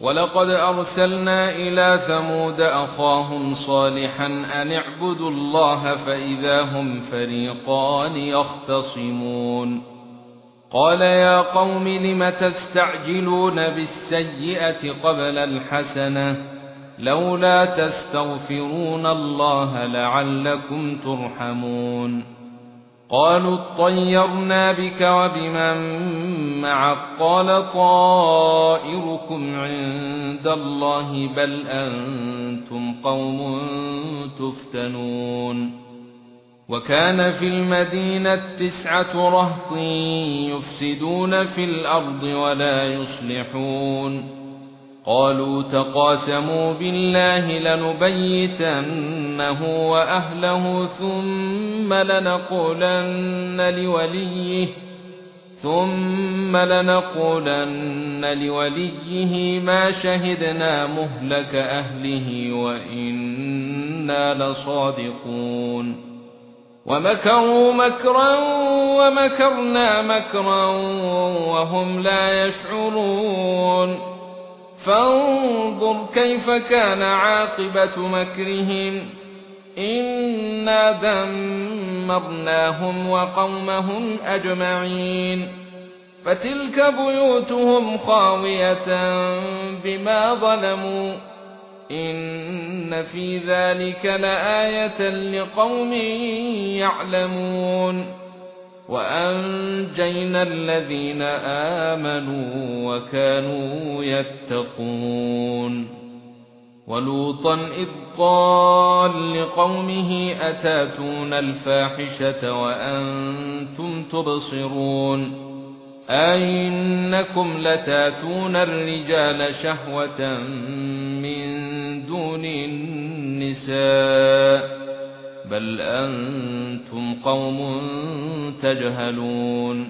ولقد أرسلنا إلى ثمود أخاهم صالحا أن اعبدوا الله فإذا هم فريقان يختصمون. قال يا قوم لم تستعجلون بالسيئة قبل الحسنة؟ لولا تستغفرون الله لعلكم ترحمون. قالوا اطيرنا بك وبمن معك قال طائركم عند الله بل أنتم قوم تفتنون وكان في المدينة تسعة رهط يفسدون في الأرض ولا يصلحون قالوا تقاسموا بالله لنبيتنه وأهله ثم لنقولن لوليه ثم لنقولن لوليه ما شهدنا مهلك أهله وإنا لصادقون. ومكروا مكرا ومكرنا مكرا وهم لا يشعرون. فانظر كيف كان عاقبة مكرهم. إنا دمرناهم وقومهم أجمعين. فتلك بيوتهم خاوية بما ظلموا. إن في ذلك لآية لقوم يعلمون. وأنجينا الذين آمنوا وكانوا يتقون. ولوطا إذ قال لقومه أتاتون الفاحشة وأنتم تبصرون؟ أئنكم لتاتون الرجال شهوة من دون النساء؟ بل أنتم قوم تجهلون